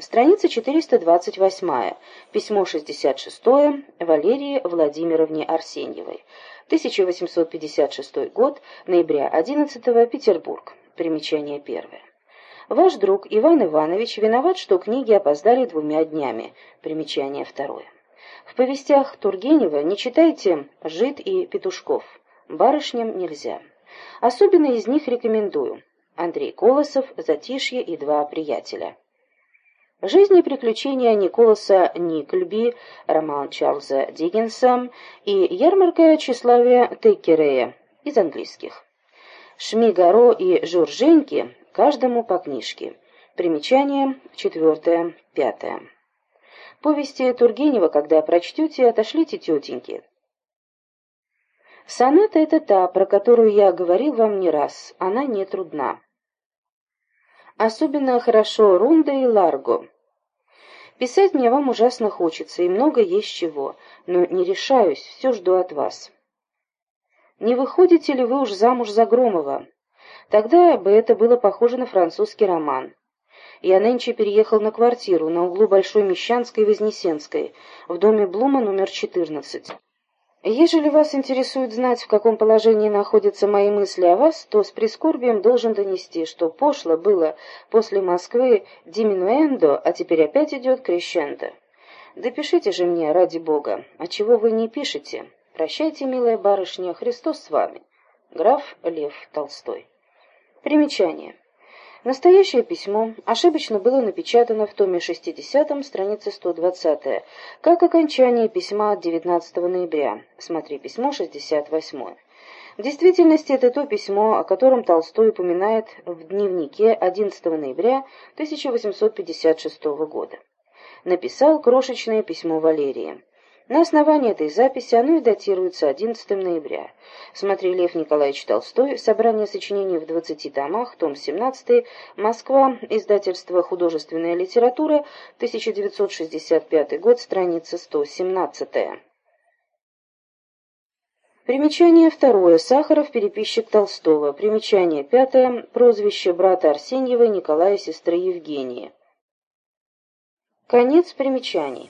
Страница 428. Письмо 66 Валерии Владимировне Арсеньевой. 1856 год, ноября 11 Петербург. Примечание первое. Ваш друг Иван Иванович виноват, что книги опоздали двумя днями. Примечание второе. В повестях Тургенева не читайте «Жид» и «Петушков». Барышням нельзя. Особенно из них рекомендую. Андрей Колосов, «Затишье» и «Два приятеля». Жизнь и приключения Николаса Никльби, роман Чарльза Диггинса и ярмарка тщеславия Теккерея из английских. Шмигаро и Журженьки Каждому по книжке. Примечание четвертое, пятое. Повести Тургенева, когда прочтете, отошлите тетеньке. Соната — это та, про которую я говорил вам не раз. Она не трудна. Особенно хорошо Рунда и Ларго. Писать мне вам ужасно хочется, и много есть чего, но не решаюсь, все жду от вас. Не выходите ли вы уж замуж за Громова? Тогда бы это было похоже на французский роман. Я нынче переехал на квартиру на углу Большой Мещанской и Вознесенской, в доме Блума номер 14. Ежели вас интересует знать, в каком положении находятся мои мысли о вас, то с прискорбием должен донести, что пошло было после Москвы диминуэндо, а теперь опять идет крещендо. Допишите же мне, ради бога, а чего вы не пишете? Прощайте, милая барышня, Христос с вами. Граф Лев Толстой Примечание. Настоящее письмо ошибочно было напечатано в томе 60, страница 120, как окончание письма от 19 ноября. Смотри письмо 68. В действительности это то письмо, о котором Толстой упоминает в дневнике 11 ноября 1856 года. Написал крошечное письмо Валерии. На основании этой записи оно и датируется 11 ноября. Смотри Лев Николаевич Толстой, собрание сочинений в 20 томах, том 17, Москва, издательство «Художественная литература», 1965 год, страница 117. Примечание второе. Сахаров, переписчик Толстого. Примечание пятое. Прозвище брата Арсеньева Николая, сестры Евгении. Конец примечаний.